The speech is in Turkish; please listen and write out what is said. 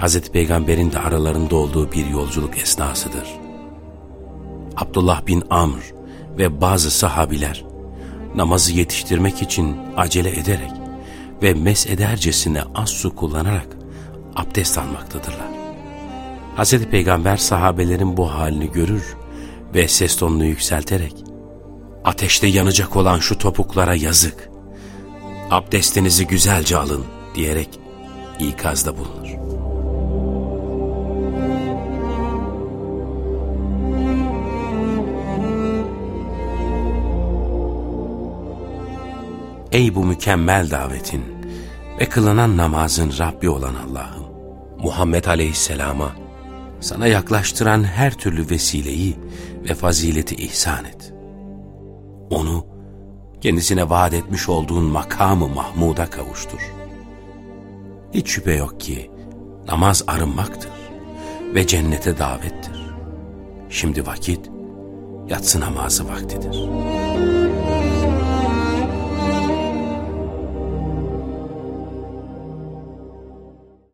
Hazreti Peygamber'in de aralarında olduğu bir yolculuk esnasıdır. Abdullah bin Amr ve bazı sahabiler namazı yetiştirmek için acele ederek ve mesedercesine az su kullanarak abdest almaktadırlar. Hz. Peygamber sahabelerin bu halini görür ve ses tonunu yükselterek ateşte yanacak olan şu topuklara yazık, abdestinizi güzelce alın diyerek ikazda bulunur. Ey bu mükemmel davetin ve kılınan namazın Rabbi olan Allah'ım, Muhammed Aleyhisselam'a sana yaklaştıran her türlü vesileyi ve fazileti ihsan et. Onu kendisine vaat etmiş olduğun makamı Mahmud'a kavuştur. Hiç şüphe yok ki namaz arınmaktır ve cennete davettir. Şimdi vakit yatsı namazı vaktidir.''